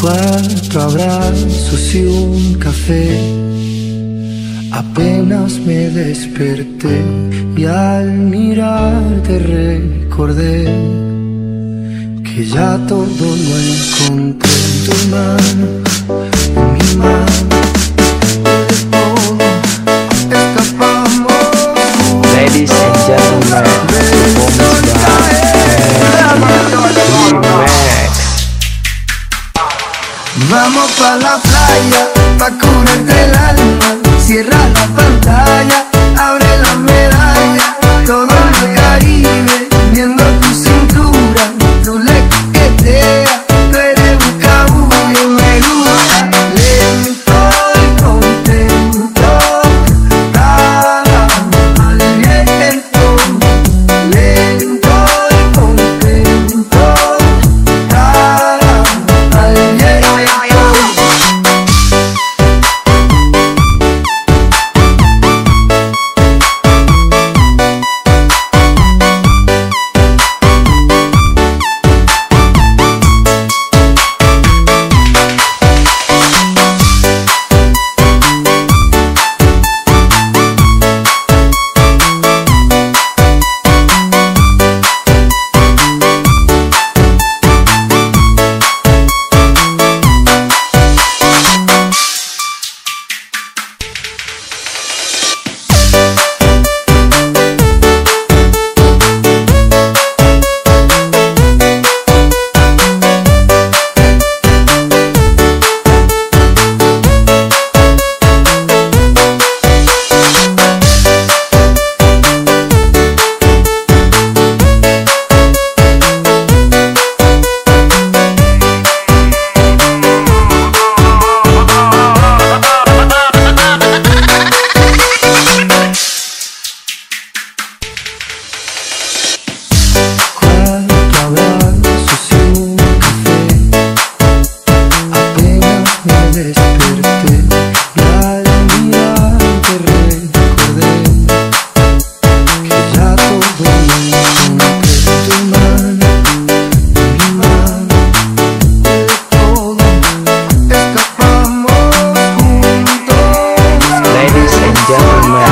Cuatro abrazos y un café. Apenas me desperté y al mirarte recordé que ya todo lo encontré en tu mano, Vamos pa' la playa, pa' curarte el alma. gentlemen.